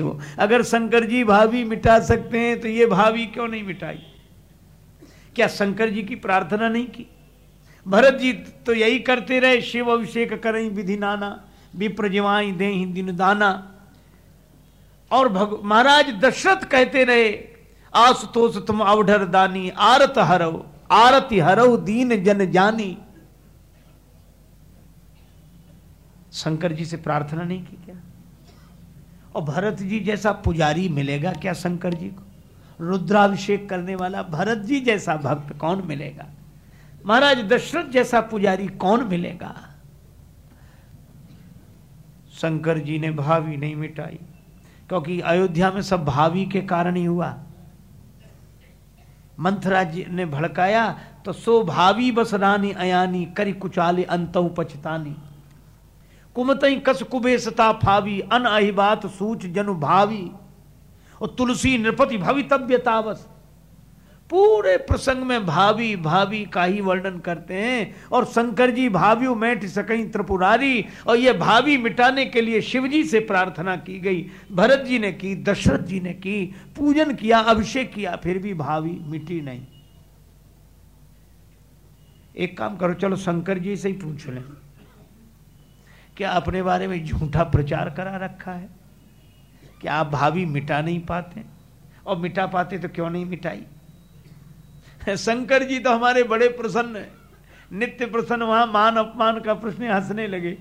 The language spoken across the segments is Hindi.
अगर शंकर जी भावी मिटा सकते हैं तो ये भावी क्यों नहीं मिटाई? क्या शंकर जी की प्रार्थना नहीं की? भरत जी तो यही करते रहे, शिव अभिषेक करें विधि नाना विप्रजवाई दे दिन दाना। और भग, महाराज दशरथ कहते रहे, आसुतोष तुम अवढर दानी, आरत हरो, आरती हरो, दीन जन जानी। शंकर जी से प्रार्थना नहीं की क्या? और भरत जी जैसा पुजारी मिलेगा क्या शंकर जी को? रुद्राभिषेक करने वाला भरत जी जैसा भक्त कौन मिलेगा? महाराज दशरथ जैसा पुजारी कौन मिलेगा? शंकर जी ने भावी नहीं मिटाई, क्योंकि अयोध्या में सब भावी के कारण ही हुआ। मंथरा जी ने भड़काया तो सो भावी बस रानी अयानी, करी कुचाले अंत पछतानी। कुमतई कस कुबेसता फावी अन अहिबात सूच जनु भावी। और तुलसी नृपति भवितव्यतावस पूरे प्रसंग में भावी भावी का ही वर्णन करते हैं। और शंकर जी भावी मैठ सकई त्रिपुरारी, और ये भावी मिटाने के लिए शिव जी से प्रार्थना की गई। भरत जी ने की, दशरथ जी ने की, पूजन किया, अभिषेक किया, फिर भी भावी मिटी नहीं। एक काम करो, चलो शंकर जी से ही पूछ लें। क्या अपने बारे में झूठा प्रचार करा रखा है? क्या आप भावी मिटा नहीं पाते? और मिटा पाते तो क्यों नहीं मिटाई? शंकर जी तो हमारे बड़े प्रसन्न नित्य प्रसन्न, वहाँ मान अपमान का प्रश्न हंसने लगे।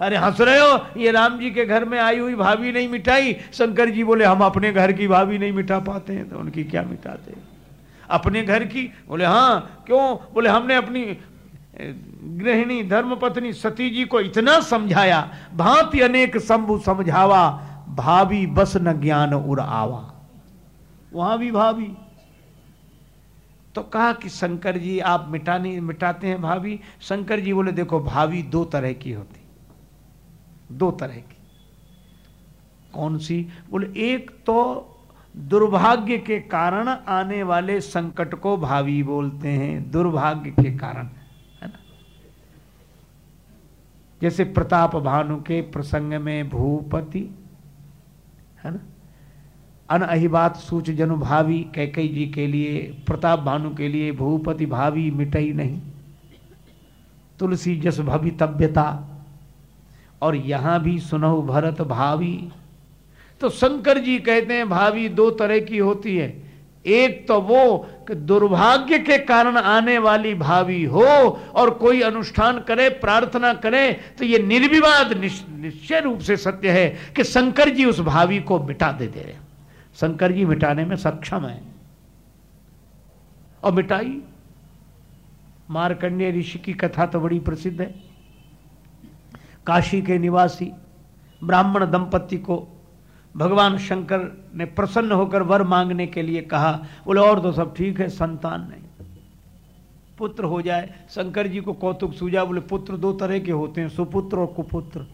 अरे हंस रहे हो? ये राम जी के घर में आई हुई भाभी नहीं मिटाई। शंकर जी बोले, हम अपने घर की भाभी नहीं मिटा पाते हैं। तो उनकी क्या मिटाते अपने घर की? बोले हाँ क्यों? बोले, हमने अपनी गृहिणी, धर्मपत्नी सती जी को इतना समझाया, भांति अनेक शंभु समझावा, भाभी बस न ज्ञान उर आवा। वहाँ भी भाभी। तो कहा कि शंकर जी, आप मिटाने, मिटाते हैं भाभी? शंकर जी बोले, देखो, भाभी दो तरह की होती। दो तरह की। कौन सी? बोले, एक तो दुर्भाग्य के कारण आने वाले संकट को भावी बोलते हैं। दुर्भाग्य के कारण है ना जैसे प्रताप भानु के प्रसंग में भूपति, है ना? अन अहिबात सूच जनु भावी, कैकई जी के लिए, प्रताप भानु के लिए भूपति भावी मिटई नहीं। तुलसी जस भवि भवितव्यता और यहाँ भी सुनहु भरत भावी। तो शंकर जी कहते हैं, भावी दो तरह की होती है। एक तो वो दुर्भाग्य के कारण आने वाली भावी हो और कोई अनुष्ठान करे, प्रार्थना करे तो ये निर्विवाद निश्चय रूप से सत्य है कि शंकर जी उस भावी को मिटा देते रहे शंकर जी मिटाने में सक्षम है। और मिटाई? मारकंडे ऋषि की कथा तो बड़ी प्रसिद्ध है। काशी के निवासी ब्राह्मण दंपति को भगवान शंकर ने प्रसन्न होकर वर मांगने के लिए कहा, बोले, और तो सब ठीक है, संतान नहीं। पुत्र हो जाए, शंकर जी को कौतुक सूझा, बोले, पुत्र दो तरह के होते हैं, सुपुत्र और कुपुत्र।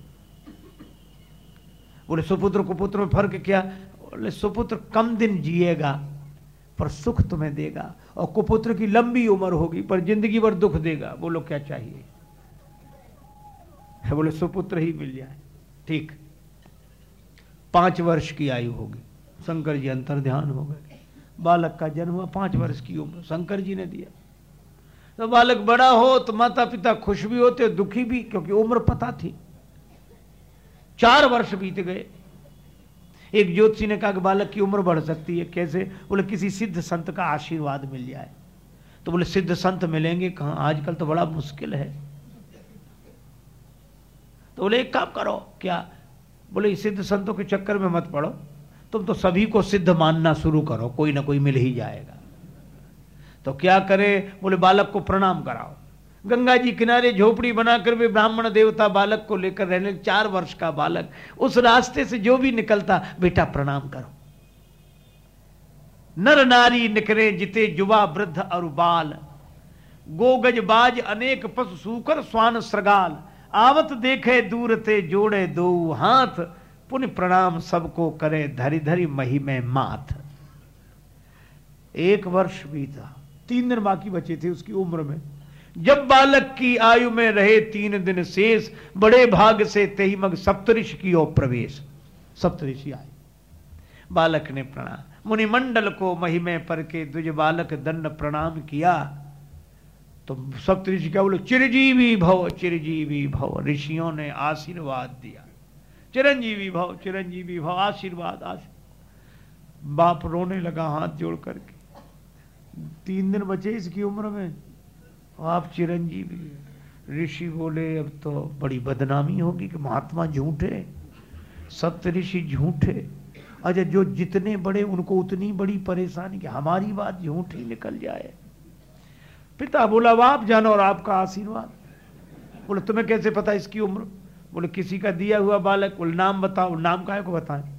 बोले, सुपुत्र, कुपुत्र में फ़र्क क्या? बोले, सुपुत्र कम दिन जिएगा, पर सुख तुम्हें देगा, और कुपुत्र की लंबी उम्र होगी, पर ज़िंदगी भर दुख देगा। बोलो, क्या चाहिए? बोले, सुपुत्र ही मिल जाए। ठीक। पाँच वर्ष की आयु होगी। शंकर जी अंतर ध्यान हो गए। बालक का जन्म हुआ पाँच वर्ष की उम्र, शंकर जी ने दिया। तो बालक बड़ा हो तो माता पिता खुश भी होते, दुखी भी, क्योंकि उम्र पता थी। चार वर्ष बीत गए। एक ज्योतिषी ने कहा कि बालक की उम्र बढ़ सकती है, कैसे? बोले, किसी सिद्ध संत का आशीर्वाद मिल जाए। तो बोले, सिद्ध संत मिलेंगे कहाँ? आजकल तो बड़ा मुश्किल है। तो बोले, एक काम करो, क्या बोले सिद्ध संतों के चक्कर में मत पड़ो। तुम तो सभी को सिद्ध मानना शुरू करो, कोई ना कोई मिल ही जाएगा। तो क्या करे? बोले, बालक को प्रणाम कराओ। गंगा जी किनारे झोपड़ी बनाकर भी ब्राह्मण देवता बालक को लेकर रहने चार वर्ष का बालक, उस रास्ते से जो भी निकलता, बेटा प्रणाम करो। नर नारी निकरे जिते जुवा वृद्ध और बाल गोगज बाज अनेक पशु सूकर स्वान श्रगाल। आवत देखे, दूर ते जोड़े दो हाथ। पुण्य प्रणाम सबको करे धरी धरी मही में माथ। एक वर्ष बीता, तीन दिन बाकी बचे थे उसकी उम्र में। जब बालक की आयु में रहे तीन दिन शेष, बड़े भाग से तेही मग सप्तऋषि की ओर प्रवेश। सप्तऋषि आए। बालक ने प्रणाम। मुनिमंडल को महिमे पर के दुज बालक दंड प्रणाम किया। तो सप्त ऋषि क्या बोले? चिरजीवी भव चिरजीवी भव। ऋषियों ने आशीर्वाद दिया। चिरंजीवी भव चिरंजीवी भव। आशीर्वाद आशीर्वाद। बाप रोने लगा हाथ जोड़ करके। तीन दिन बचे इसकी उम्र में। आप चिरंजीवी। ऋषि बोले, अब तो बड़ी बदनामी होगी कि महात्मा झूठे। सप्त ऋषि झूठे। अच्छा जो जितने बड़े, उनको उतनी बड़ी परेशानी कि हमारी बात झूठी निकल जाए। पिता बोला आप जानो और आपका आशीर्वाद। बोले, तुम्हें कैसे पता इसकी उम्र? बोले, किसी का दिया हुआ बालक। बोले, नाम बताओ। नाम का को बताएँ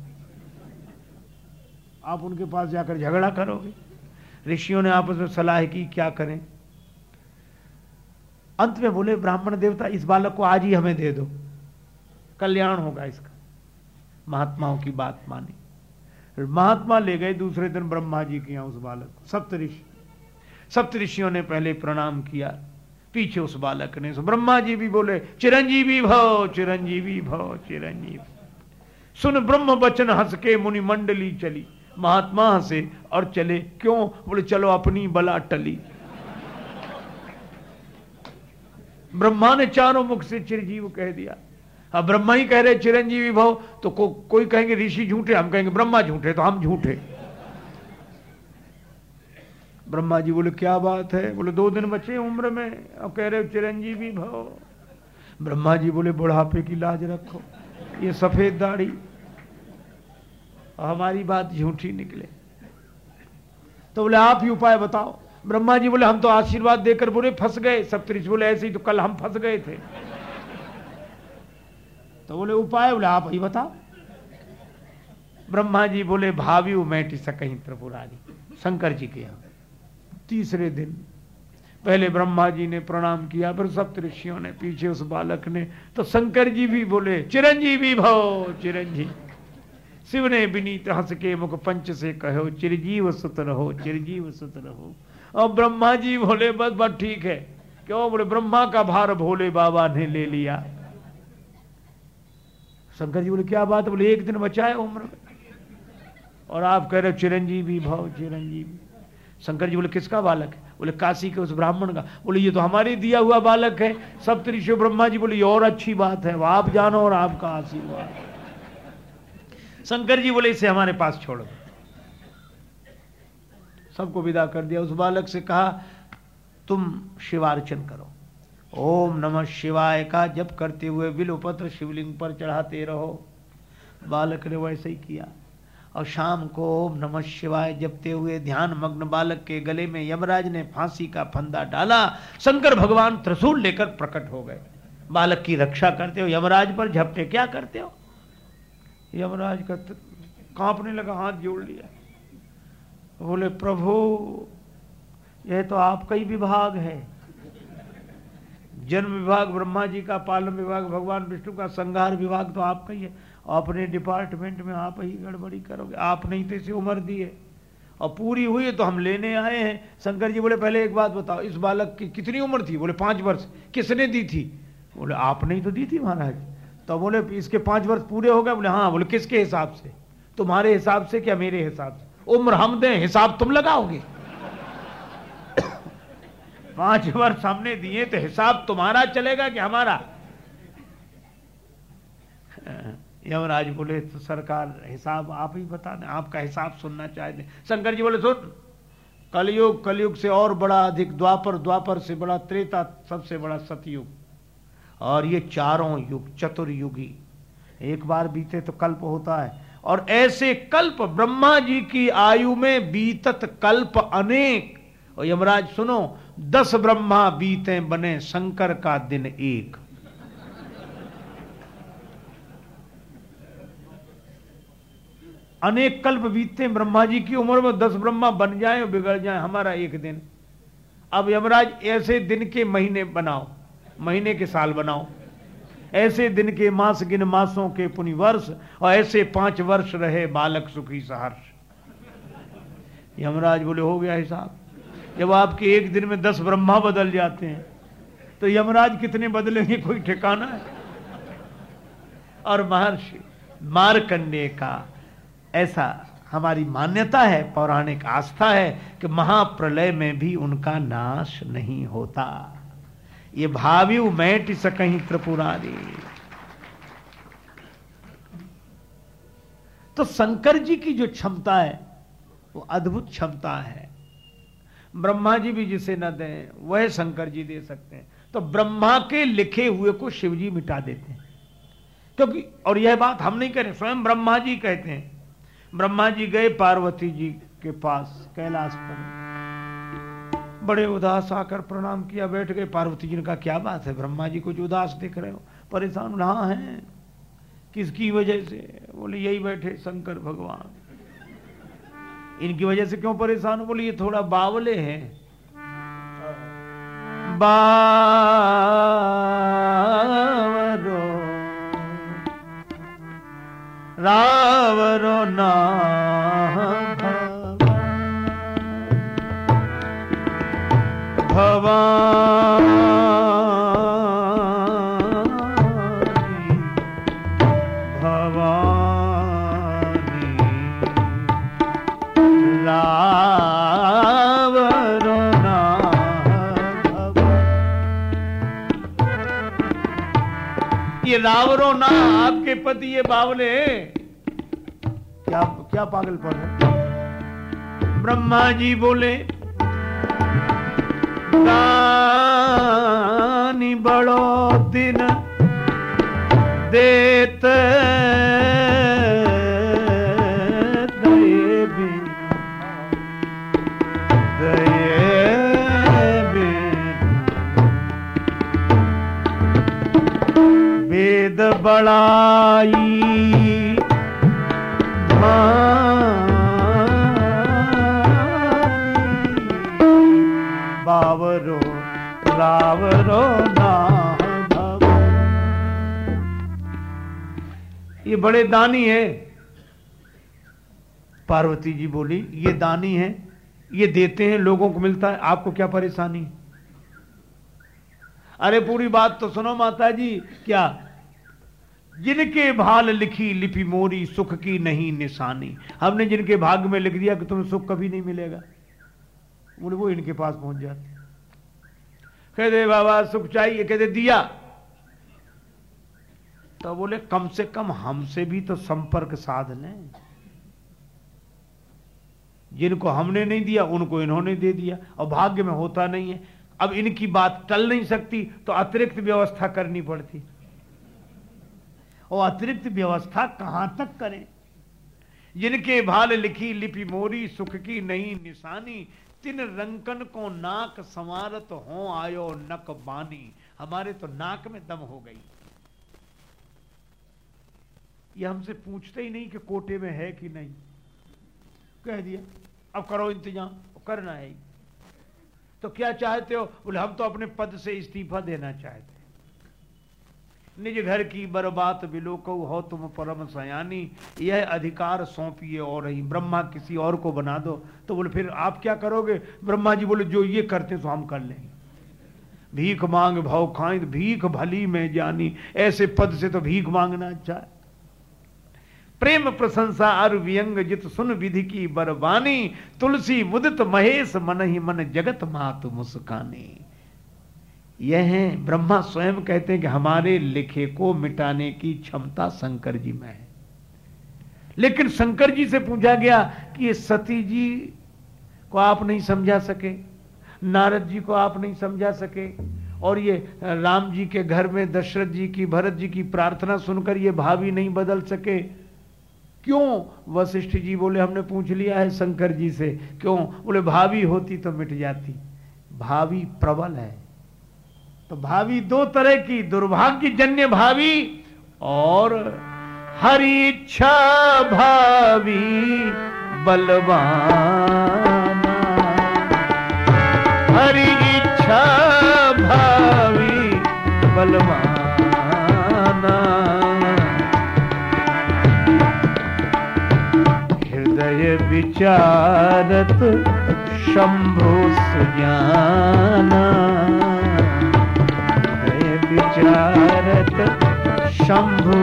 आप उनके पास जाकर झगड़ा करोगे। ऋषियों ने आपस में सलाह की, क्या करें? अंत में बोले, ब्राह्मण देवता, इस बालक को आज ही हमें दे दो। कल्याण होगा इसका। महात्माओं की बात मानी। महात्मा ले गए दूसरे दिन ब्रह्मा जी के यहाँ उस बालक को। सप्त ऋषि सप्त ऋषियों ने पहले प्रणाम किया पीछे उस बालक ने ब्रह्मा जी भी बोले चिरंजीवी भव चिरंजीवी भव चिरंजीवी सुन ब्रह्म बचन हंस के मुनि मंडली चली। महात्मा हंसे और चले क्यों? बोले चलो अपनी बला टली। ब्रह्मा ने चारों मुख से चिरजीव कह दिया। अब ब्रह्मा ही कह रहे चिरंजीवी भव तो को, कोई कहेंगे ऋषि झूठे। हम कहेंगे ब्रह्मा झूठे तो हम झूठे। ब्रह्मा जी बोले, क्या बात है? बोले, दो दिन बचे उम्र में। और कह रहे, चिरंजीवी भव। ब्रह्मा जी बोले, बुढ़ापे की लाज रखो, ये सफ़ेद दाढ़ी, हमारी बात झूठी निकले। तो बोले, आप ही उपाय बताओ। ब्रह्मा जी बोले, हम तो आशीर्वाद देकर बोले फंस गए, सप्तऋषि बोले, ऐसे ही तो कल हम फंस गए थे। तो बोले, उपाय बोले, आप ही बताओ। ब्रह्मा जी बोले भावी मैटी सकहीं त्रिपुरारी शंकर जी के यहाँ। तीसरे दिन। पहले ब्रह्मा जी ने प्रणाम किया, फिर सप्त ऋषियों ने पीछे उस बालक ने तो शंकर जी भी बोले, चिरंजीवी भव चिरंजीवी शिव ने विनीत हंस के मुख पंच से कहो, चिरजीव सुत रहो, चिरजीव सुत रहो। और ब्रह्मा जी बोले, बस बस, ठीक है। क्यों? बोले, ब्रह्मा का भार भोले बाबा ने ले लिया। शंकर जी बोले, क्या बात? बोले, एक दिन बचाए उम्र और आप कह रहे हो, चिरंजीवी भाव, चिरंजीवी। शंकर जी बोले, किसका बालक है? बोले, काशी के उस ब्राह्मण का। बोले, ये तो हमारे दिया हुआ बालक है। सप्तऋषि ब्रह्मा जी बोले, ये और अच्छी बात है आप जानो और आपका आशीर्वाद। शंकर जी बोले, इसे हमारे पास छोड़ दो। सबको विदा कर दिया। उस बालक से कहा, तुम शिवार्चन करो। ओम नमः शिवाय का जप करते हुए विलोपत्र शिवलिंग पर चढ़ाते रहो। बालक ने वैसे ही किया। और शाम को ओम नमः शिवाय जपते हुए ध्यान मग्न बालक के गले में यमराज ने फांसी का फंदा डाला। शंकर भगवान त्रिशूल लेकर प्रकट हो गए। बालक की रक्षा करते हो, यमराज पर झपटे, क्या करते हो? यमराज का कांपने लगा, हाथ जोड़ लिया। बोले, प्रभु, यह तो आपका ही विभाग है। जन्म विभाग ब्रह्मा जी का, पालन विभाग भगवान विष्णु का, संहार विभाग तो आपका ही है। अपने डिपार्टमेंट में आप ही गड़बड़ी करोगे। आप नहीं तो इसे उम्र दी है। और पूरी हुई है तो हम लेने आए हैं। शंकर जी बोले, पहले एक बात बताओ, इस बालक की कितनी उम्र थी? बोले, पाँच वर्ष। किसने दी थी? बोले आपने ही तो दी थी महाराज। तो बोले, इसके पाँच वर्ष पूरे हो गए? बोले हाँ। बोले, किसके हिसाब से? तुम्हारे हिसाब से क्या मेरे हिसाब से? उम्र हम दें, हिसाब तुम लगाओगे। पाँच वर्ष हमने दिए तो हिसाब तुम्हारा चलेगा कि हमारा? यमराज बोले तो सरकार हिसाब आप ही बता दें आपका हिसाब सुनना चाहते शंकर जी बोले, सुन, कलयुग कलयुग से और बड़ा अधिक, द्वापर द्वापर से बड़ा, त्रेता सबसे बड़ा सतयुग। और ये चारों युग, चतुर्युगी। एक बार बीते तो कल्प होता है। और ऐसे कल्प ब्रह्मा जी की आयु में बीतत कल्प अनेक। और यमराज, सुनो, दस ब्रह्मा बीते बने, शंकर का दिन एक। अनेक कल्प बीतते ब्रह्मा जी की उम्र में दस ब्रह्मा बन जाए बिगड़ जाए हमारा एक दिन। अब यमराज, ऐसे दिन के महीने बनाओ, महीने के साल बनाओ। ऐसे दिन के मास, गिन मासों के पुनि वर्ष और ऐसे पाँच वर्ष रहे बालक सुखी सहर्ष। यमराज बोले, हो गया हिसाब। जब आपके एक दिन में दस ब्रह्मा बदल जाते हैं तो यमराज कितने बदलेंगे? कोई ठिकाना है? और महर्षि मारकंडे का ऐसा हमारी मान्यता है, पौराणिक आस्था है कि महाप्रलय में भी उनका नाश नहीं होता। ये भावी मैट सकहीं त्रिपुरारी। तो शंकर जी की जो क्षमता है, वो अद्भुत क्षमता है। ब्रह्मा जी भी जिसे न दें, वह शंकर जी दे सकते हैं। तो ब्रह्मा के लिखे हुए को शिव जी मिटा देते हैं। क्योंकि, और यह बात हम नहीं करें स्वयं ब्रह्मा जी कहते हैं। ब्रह्मा जी गए, पार्वती जी के पास, कैलाश पर। बड़े उदास आकर प्रणाम किया, बैठ गए। पार्वती जी ने कहा, क्या बात है? ब्रह्मा जी कुछ उदास दिख रहे हो। परेशान हाँ है। किसकी वजह से? बोले, यही बैठे शंकर भगवान। इनकी वजह से क्यों परेशान बोले, ये थोड़ा बावले हैं। बावरो रावरो ना भवानी ये रावरो ना आपके पति ये बावले। क्या क्या पागल पर है? ब्रह्मा जी बोले दानी बड़ो दिन देत बड़ाई। बावरो, रावरो ये बड़े दानी है। पार्वती जी बोली, ये दानी है, ये देते हैं, लोगों को मिलता है, आपको क्या परेशानी? अरे पूरी बात तो सुनो माता जी क्या जिनके भाल लिखी लिपि मोरी, सुख की नहीं निशानी। हमने जिनके भाग्य में लिख दिया कि तुम्हें सुख कभी नहीं मिलेगा। बोले, वो इनके पास पहुँच जाते कहते, बाबा, सुख चाहिए। कहते, दिया। तो बोले, कम से कम हमसे भी तो संपर्क साध लें। जिनको हमने नहीं दिया, उनको इन्होंने दे दिया। और भाग्य में होता नहीं है। अब इनकी बात टल नहीं सकती तो अतिरिक्त व्यवस्था करनी पड़ती। और अतिरिक्त व्यवस्था कहाँ तक करें? जिनके भाल लिखी लिपि मोरी, सुख की नहीं निशानी, तिन रंकन को नाक संवारत हो, आयो नक बानी। हमारे तो नाक में दम हो गई। ये हमसे पूछते ही नहीं कि कोटे में है कि नहीं। कह दिया, अब करो इंतज़ाम, करना है तो क्या चाहते हो? बोले, हम तो अपने पद से इस्तीफा देना चाहते निज घर की बर्बात बिलोक हो तुम परम सयानी। यह अधिकार सौंपिए और ही ब्रह्मा किसी और को बना दो। तो बोले, फिर आप क्या करोगे? ब्रह्मा जी बोले, जो ये करते तो हम कर लेंगे। भीख मांग भाव खाए भीख भली में जानी। ऐसे पद से तो भीख मांगना अच्छा है। प्रेम प्रशंसा अर व्यंग जित सुन विधि की बरबानी। तुलसी मुदित महेश मन ही मन जगत मात मुस्कानी। यह है, ब्रह्मा स्वयं कहते हैं कि हमारे लिखे को मिटाने की क्षमता शंकर जी में है। लेकिन शंकर जी से पूछा गया कि ये सती जी को आप नहीं समझा सके, नारद जी को आप नहीं समझा सके, और ये राम जी के घर में दशरथ जी की, भरत जी की प्रार्थना सुनकर ये भावी नहीं बदल सके। क्यों? वशिष्ठ जी बोले, हमने पूछ लिया है शंकर जी से, क्यों? बोले, भावी होती तो मिट जाती। भावी प्रबल है। तो भावी दो तरह की दुर्भाग्य जन्य भावी और हरी इच्छा भावी बलवान। हरी इच्छा भावी बलवाना। हृदय विचारत शंभु सुजाना। विचारत शंभु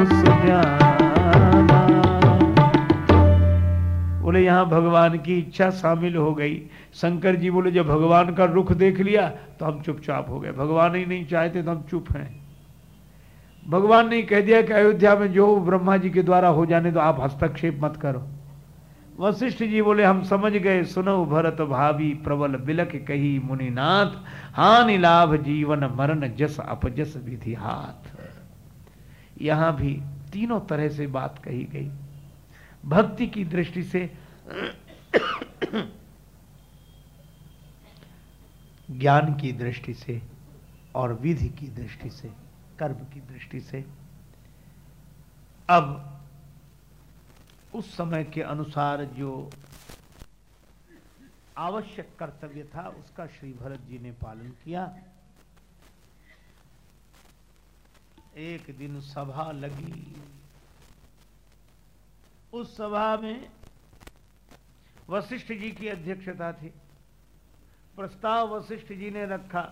बोले, यहाँ भगवान की इच्छा शामिल हो गई। शंकर जी बोले, जब भगवान का रुख देख लिया तो हम चुपचाप हो गए। भगवान ही नहीं चाहते तो हम चुप हैं। भगवान ने कह दिया कि अयोध्या में जो ब्रह्मा जी के द्वारा हो जाने तो आप हस्तक्षेप मत करो। वशिष्ठ जी बोले, हम समझ गए सुनो भरत भावी प्रबल बिलक कही मुनिनाथ, हानि लाभ जीवन मरण जस अपजस विधि हाथ यहाँ भी तीनों तरह से बात कही गई। भक्ति की दृष्टि से ज्ञान की दृष्टि से और विधि की दृष्टि से, कर्म की दृष्टि से, अब उस समय के अनुसार जो आवश्यक कर्तव्य था, उसका श्री भरत जी ने पालन किया। एक दिन सभा लगी। उस सभा में वशिष्ठ जी की अध्यक्षता थी। प्रस्ताव वशिष्ठ जी ने रखा,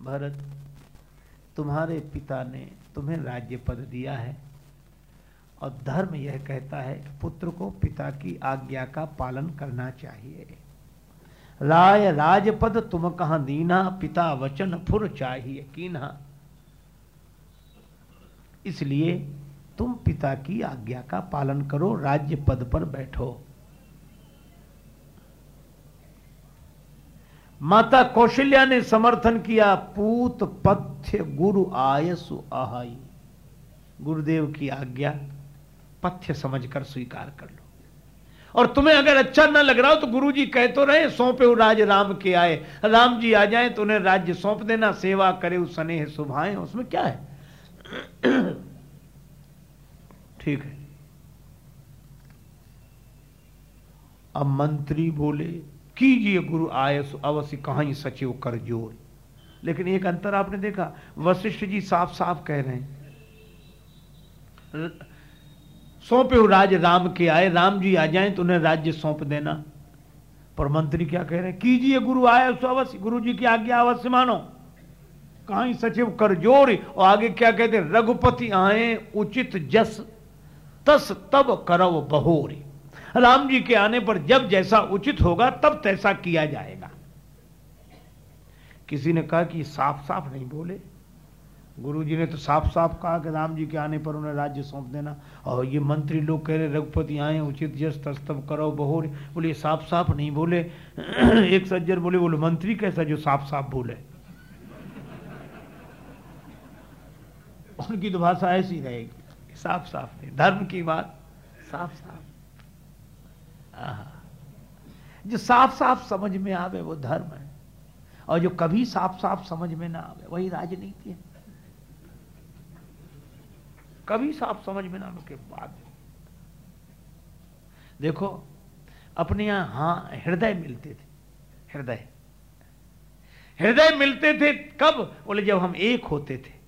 भरत, तुम्हारे पिता ने तुम्हें राज्य पद दिया है। और धर्म यह कहता है कि पुत्र को पिता की आज्ञा का पालन करना चाहिए। राय राजपद तुम कहा दीना, पिता वचन फुर चाहिए कीना इसलिए तुम पिता की आज्ञा का पालन करो राज्य पद पर बैठो। माता कौशल्या ने समर्थन किया, पूत पथ्य गुरु आयसु आहाई। गुरुदेव की आज्ञा पथ्य समझकर स्वीकार कर लो। और तुम्हें अगर अच्छा ना लग रहा हो तो गुरु जी कह तो रहे सौंपे राज राम के आए। राम जी आ जाए तो उन्हें राज्य सौंप देना, सेवा करे उस स्नेह सुभाए, उसमें क्या है? ठीक है। अब मंत्री बोले, कीजिए गुरु आय अवश्य कहा सचिव कर ज़ोर। लेकिन एक अंतर आपने देखा, वशिष्ठ जी साफ़ साफ़ कह रहे हैं। सौंपे हो राज राम के आए, राम जी आ जाए तो उन्हें राज्य सौंप देना। पर मंत्री क्या कह रहे हैं? कीजिए गुरु आय अवश्य, गुरु जी की आज्ञा अवश्य मानो। कहा सचिव कर ज़ोर और आगे क्या कहते रघुपति आए, उचित जस, तस तब करव बहोरी। राम जी के आने पर जब जैसा उचित होगा, तब तैसा किया जाएगा। किसी ने कहा कि साफ़ साफ़ नहीं बोले। गुरु जी ने तो साफ़ साफ़ कहा कि राम जी के आने पर उन्हें राज्य सौंप देना। और ये मंत्री लोग कह रहे, रघुपति आए, उचित जस तस्तब करो बहोर। बोले साफ़ साफ़ नहीं बोले। एक सज्जन बोले बोले, मंत्री कैसा जो साफ़ साफ़ बोले? उनकी तो भाषा ऐसी रहेगी साफ़ साफ़ नहीं। धर्म की बात साफ़ साफ़ जो साफ़ साफ़ समझ में आवे, वो धर्म है। और जो कभी साफ़ साफ़ समझ में ना आवे, वही राजनीति है। कभी साफ़ समझ में ना आने के बाद। देखो, अपने यहाँ, हाँ, हृदय मिलते थे। हृदय। हृदय मिलते थे कब? बोले, जब हम एक होते थे।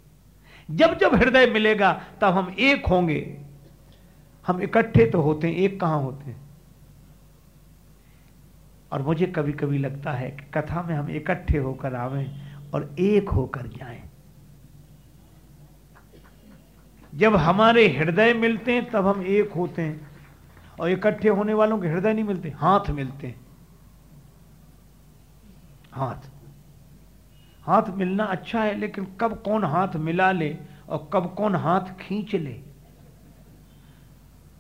जब जब हृदय मिलेगा, तब हम एक होंगे। हम इकट्ठे तो होते हैं, एक कहाँ होते हैं? और मुझे कभी कभी लगता है कि कथा में हम इकट्ठे होकर आवें और एक होकर जाएँ। जब हमारे हृदय मिलते हैं, तब हम एक होते हैं। और इकट्ठे होने वालों के हृदय नहीं मिलते, हाथ मिलते हैं। हाथ। हाथ मिलना अच्छा है, लेकिन कब कौन हाथ मिला ले और कब कौन हाथ खींच ले?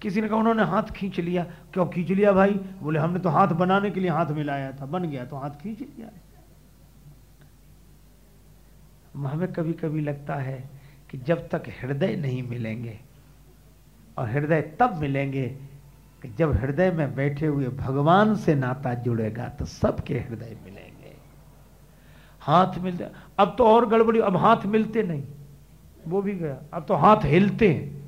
किसी ने कहा, उन्होंने हाथ खींच लिया। क्यों खींच लिया भाई? बोले, हमने तो हाथ बनाने के लिए हाथ मिलाया था, बन गया तो हाथ खींच लिया हमें कभी कभी लगता है कि जब तक हृदय नहीं मिलेंगे और हृदय तब मिलेंगे कि जब हृदय में बैठे हुए भगवान से नाता जुड़ेगा तो सबके हृदय मिलेंगे। हाथ मिलते अब तो और गड़बड़ी, अब हाथ मिलते नहीं। वो भी गया। अब तो हाथ हिलते हैं।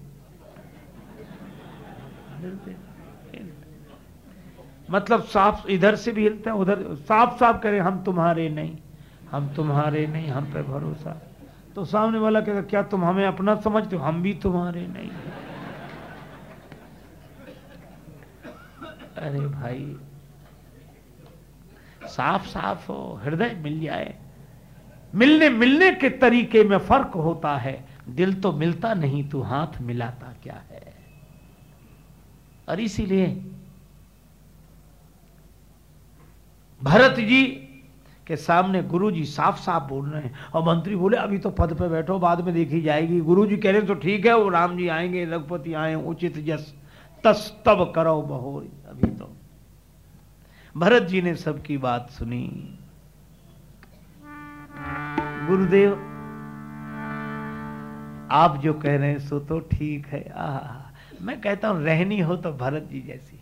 मतलब साफ़ इधर से भी हिलते हैं, उधर साफ़ साफ़ करें, हम तुम्हारे नहीं। हम तुम्हारे नहीं, हम पे भरोसा। तो सामने वाला कहता क्या तुम हमें अपना समझते हो? हम भी तुम्हारे नहीं अरे भाई साफ़ साफ़ हो हृदय मिल जाए। मिलने मिलने के तरीके में फ़र्क होता है। दिल तो मिलता नहीं, तू हाथ मिलाता क्या है? और इसीलिए भरत जी के सामने गुरु जी साफ़ साफ़ बोल रहे हैं। और मंत्री बोले, अभी तो पद पे बैठो, बाद में देखी जाएगी। गुरु जी कह रहे तो ठीक है, वो राम जी आएँगे, रघुपति आए, उचित जस तस तब करो बहो अभी तो भरत जी ने सबकी बात सुनी। गुरुदेव, आप जो कह रहे हैं, सो तो ठीक है। आ मैं कहता हूँ, रहनी हो तो भरत जी जैसी,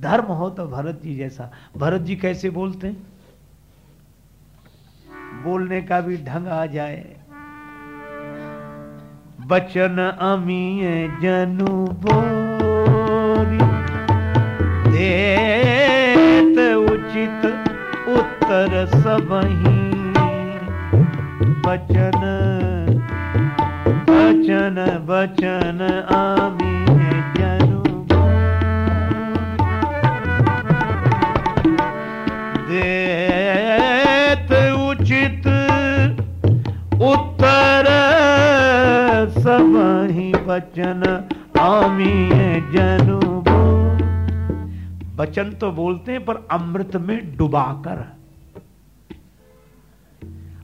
धर्म हो तो भरत जी जैसा। भरत जी कैसे बोलते हैं? बोलने का भी ढंग आ जाए। बचन अमी जनु बोरी। देत उचित उत्तर सबही बचन बचन बचन आमी बचन आमी जनु बचन तो बोलते हैं, पर अमृत में डुबाकर।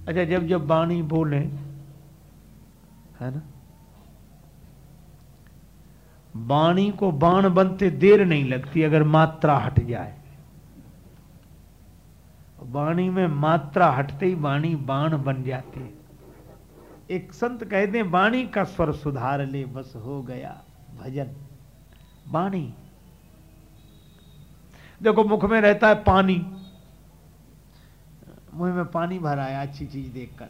अच्छा जब जब वाणी बोले, है ना? वाणी को बाण बनते देर नहीं लगती, अगर मात्रा हट जाए। वाणी में मात्रा हटते ही वाणी बाण बन जाती है। एक संत कहते हैं वाणी का स्वर सुधार ले बस हो गया भजन। वाणी। देखो, मुख में रहता है पानी। मुँह में पानी भरा है, अच्छी चीज़ देखकर।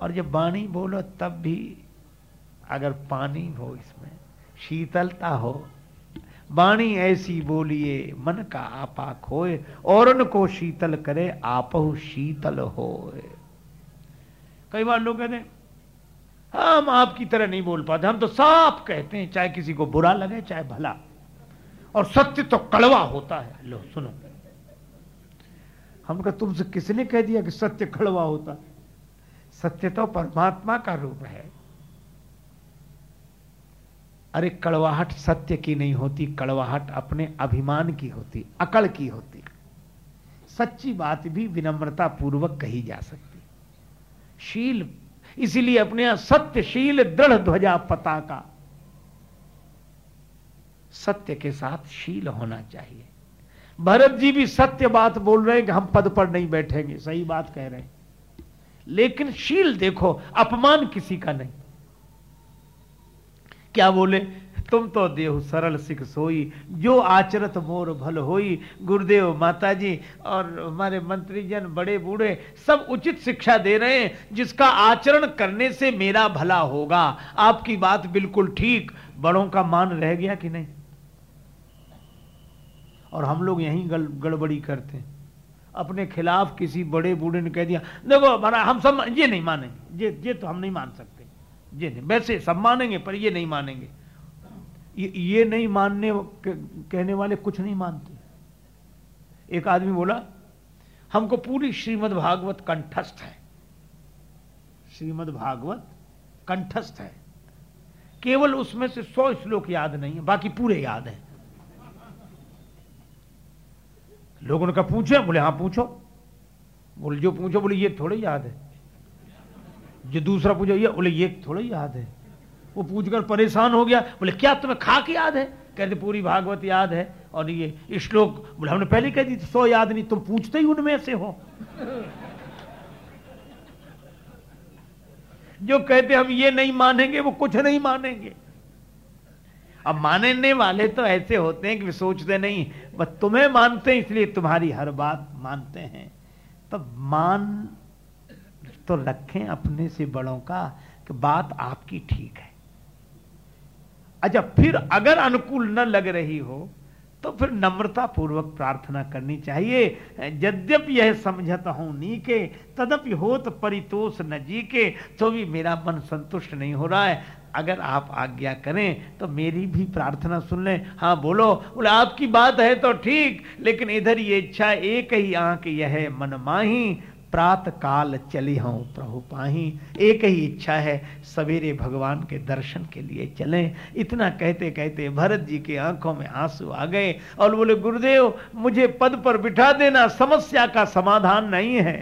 और जब वाणी बोलो, तब भी अगर पानी हो इसमें, शीतलता हो, वाणी ऐसी बोलिए, मन का आपा खोए, और उनको शीतल करे, आपहु शीतल हो कई बार लोग कहते हैं, हम आपकी तरह नहीं बोल पाते, हम तो साफ़ कहते हैं, चाहे किसी को बुरा लगे, चाहे भला। और सत्य तो कड़वा होता है। लो, सुनो। हम कहा, तुमसे किसने कह दिया कि सत्य कड़वा होता है? सत्य तो परमात्मा का रूप है। अरे, कड़वाहट सत्य की नहीं होती, कड़वाहट अपने अभिमान की होती, अकड़ की होती। सच्ची बात भी विनम्रता पूर्वक कही जा सकती। शील, इसीलिए अपने सत्यशील दृढ़ ध्वजा पताका। सत्य के साथ शील होना चाहिए। भरत जी भी सत्य बात बोल रहे हैं कि हम पद पर नहीं बैठेंगे, सही बात कह रहे हैं। लेकिन शील देखो, अपमान किसी का नहीं। क्या बोले? तुम तो देव सरल सिख सोई, जो आचरत मोर भल होई। गुरुदेव माता जी और हमारे मंत्री जन बड़े बूढ़े, सब उचित शिक्षा दे रहे हैं, जिसका आचरण करने से मेरा भला होगा। आपकी बात बिल्कुल ठीक। बड़ों का मान रह गया कि नहीं? और हम लोग यहीं गड़बड़ी करते हैं। अपने खिलाफ किसी बड़े बूढ़े ने कह दिया, देखो, हमारा, हम सब, ये नहीं मानेंगे। ये ये तो हम नहीं मान सकते। ये नहीं, वैसे सब मानेंगे, पर ये नहीं मानेंगे। ये, नहीं मानने कहने वाले कुछ नहीं मानते। एक आदमी बोला हमको पूरी श्रीमद् भागवत कंठस्थ है। श्रीमद् भागवत कंठस्थ है। केवल उसमें से सौ श्लोक याद नहीं है बाकी पूरे याद है। लोगों ने कहा पूछे। बोले हाँ पूछो। बोले जो पूछो बोले ये थोड़े याद है। जो दूसरा पूछो ये बोले ये थोड़े याद है। वो पूछकर परेशान हो गया। बोले, क्या तुम्हें खा के याद है? कहते, पूरी भागवत याद है। और ये श्लोक, बोले, हमने पहले कह दी सौ याद नहीं, तुम पूछते ही उनमें से हो। जो कहते, हम ये नहीं मानेंगे, वो कुछ नहीं मानेंगे। अब मानने वाले तो ऐसे होते हैं कि सोचते नहीं, बस तुम्हें मानते हैं, इसलिए तुम्हारी हर बात मानते हैं। तब मान तो रखें अपने से बड़ों का कि बात आपकी ठीक है। अच्छा फिर अगर अनुकूल न लग रही हो तो फिर नम्रता पूर्वक प्रार्थना करनी चाहिए। यद्यपि यह समझत हूँ नी के तदपि हो तो परितोष न जी के तो भी मेरा मन संतुष्ट नहीं हो रहा है। अगर आप आज्ञा करें तो मेरी भी प्रार्थना सुन लें। हाँ बोलो, बोले, आपकी बात है तो ठीक, लेकिन इधर ये इच्छा एक ही आँख यह मन माही प्रात काल चली हूँ, प्रभु पाही। एक ही इच्छा है सवेरे भगवान के दर्शन के लिए चलें। इतना कहते कहते भरत जी की आँखों में आँसू आ गए और बोले, गुरुदेव, मुझे पद पर बिठा देना, समस्या का समाधान नहीं है।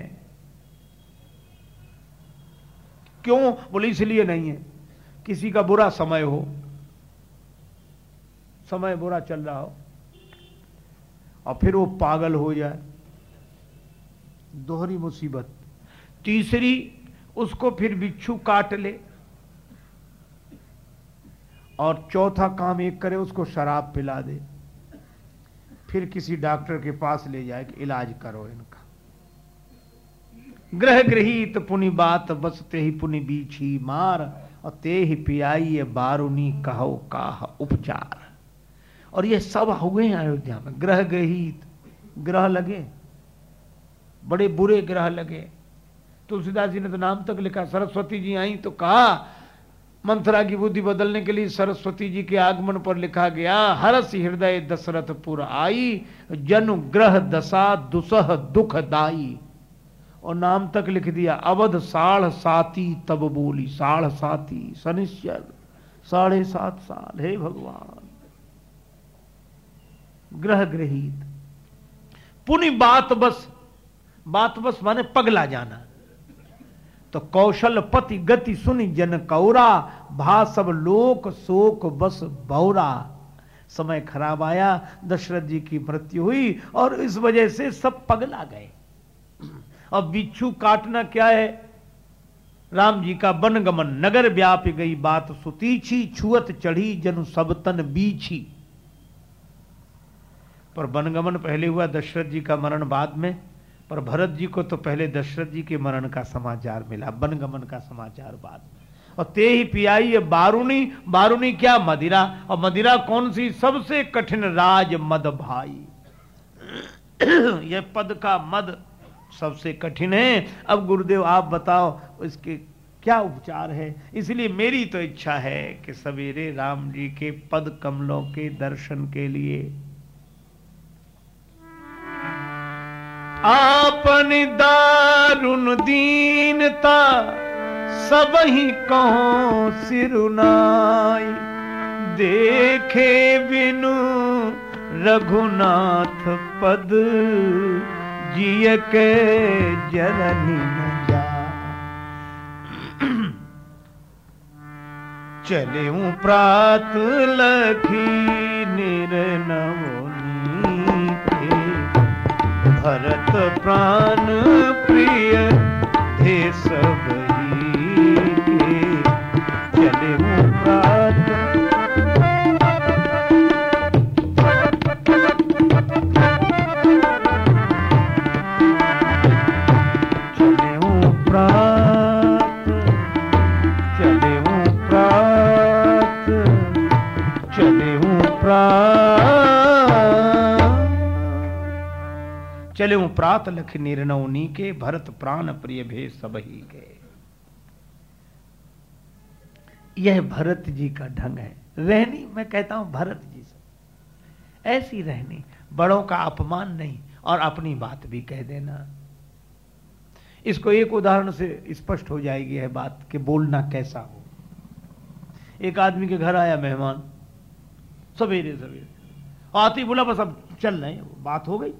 क्यों? बोले, इसलिए नहीं है। किसी का बुरा समय हो, समय बुरा चल रहा हो, और फिर वो पागल हो जाए। दोहरी मुसीबत। तीसरी, उसको फिर बिच्छू काट ले। और चौथा काम एक करे, उसको शराब पिला दे। फिर किसी डॉक्टर के पास ले जाए कि इलाज करो इनका। ग्रह गृहित पुनि बात, बसते ही पुनि बीछी मार, और ते ही पियाई बारूनी कहो काह उपचार। और ये सब हुए हैं अयोध्या में। ग्रह गृहित, ग्रह लगे। बड़े बुरे ग्रह लगे। तुलसीदास जी ने तो नाम तक लिखा, सरस्वती जी आई तो कहा, मंथरा की बुद्धि बदलने के लिए सरस्वती जी के आगमन पर लिखा गया, हरस हृदय दशरथपुर आई, जन ग्रह दशा दुसह दुखदाई और नाम तक लिख दिया, अवध साढ़ साती तब बोली, साढ़ साती शनिश्चर, साढ़े सात साल, हे भगवान। ग्रह ग्रहित। पुनि बात बस बात बस माने पगला जाना। तो कौशल पति गति सुनि जन कौरा भा सब लोक शोक बस बौरा। समय खराब आया, दशरथ जी की मृत्यु हुई और इस वजह से सब पगला गए। और बिच्छू काटना क्या है? राम जी का बनगमन नगर व्याप गई बात सुतीछी, छुअत चढ़ी जनु सब तन बीछी। पर बनगमन पहले हुआ दशरथ जी का मरण बाद में। पर भरत जी को तो पहले दशरथ जी के मरण का समाचार मिला बनगमन का समाचार बाद। और ते ही पियाई बारूणी बारूनी क्या मदिरा? और मदिरा कौन सी? सबसे कठिन राज मद भाई। यह पद का मद सबसे कठिन है। अब गुरुदेव, आप बताओ, इसके क्या उपचार है? इसलिए मेरी तो इच्छा है कि सवेरे राम जी के पद कमलों के दर्शन के लिए आपन दारुण दीनता सब ही कहो सिरुनाई देखे बिनु रघुनाथ पद जिय के जननी जा। चले प्रात लखी निर्नवनी भरत प्राण प्रिय थे सब के। चले प्रात चले प्रात लख निर्णवनी के भरत प्राण प्रिय भे सब ही के। यह भरत जी का ढंग है। रहनी, मैं कहता हूँ भरत जी से। ऐसी रहनी, बड़ों का अपमान नहीं, और अपनी बात भी कह देना। इसको एक उदाहरण से स्पष्ट हो जाएगी यह बात कि बोलना कैसा हो। एक आदमी के घर आया मेहमान सवेरे सवेरे आती बोला, बस अब चल रहे बात हो गई।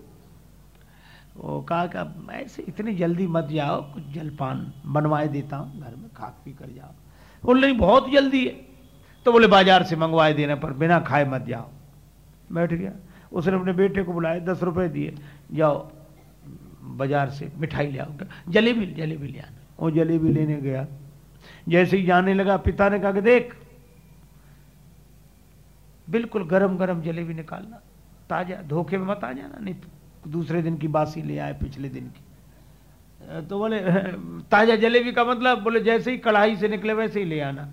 वो कहा कि अब ऐसे इतनी जल्दी मत जाओ, कुछ जलपान बनवाए देता हूँ, घर में खा पी कर जाओ। बोल, नहीं, बहुत जल्दी है। तो बोले, बाज़ार से मंगवाए देने पर बिना खाए मत जाओ। बैठ गया। उसने अपने बेटे को बुलाया, दस रुपए दिए, जाओ बाज़ार से मिठाई ले आओ। जलेबी जलेबी ले आना। वो जलेबी लेने गया। जैसे ही जाने लगा, पिता ने कहा कि देख, बिल्कुल गरम गरम जलेबी निकालना, ताज़ा, धोखे में मत आ जाना, नहीं दूसरे दिन की बासी ले आए पिछले दिन की। तो बोले, ताज़ा जलेबी का मतलब बोले, जैसे ही कढ़ाई से निकले वैसे ही ले आना।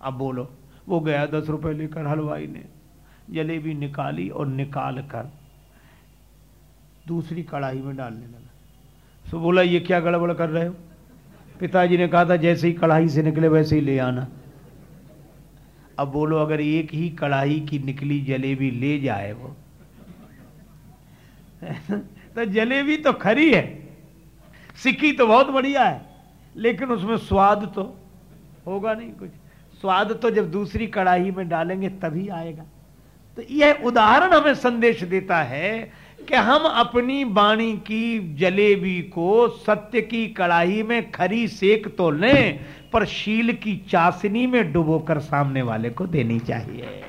अब बोलो, वो गया दस रुपए लेकर हलवाई ने। जलेबी निकाली और निकाल कर दूसरी कढ़ाई में डालने लगा। तो बोला, ये क्या गड़बड़ कर रहे हो? पिताजी ने कहा था, जैसे ही कढ़ाई से निकले वैसे ही ले आना। अब बोलो, अगर एक ही कढ़ाई की निकली जलेबी ले जाए वो तो जलेबी तो खरी है। सिक्की तो बहुत बढ़िया है, लेकिन उसमें स्वाद तो होगा नहीं कुछ। स्वाद तो जब दूसरी कढ़ाई में डालेंगे, तभी आएगा। तो यह उदाहरण हमें संदेश देता है कि हम अपनी वाणी की जलेबी को सत्य की कड़ाही में खरी सेक तो लें, पर शील की चाशनी में डुबोकर सामने वाले को देनी चाहिए।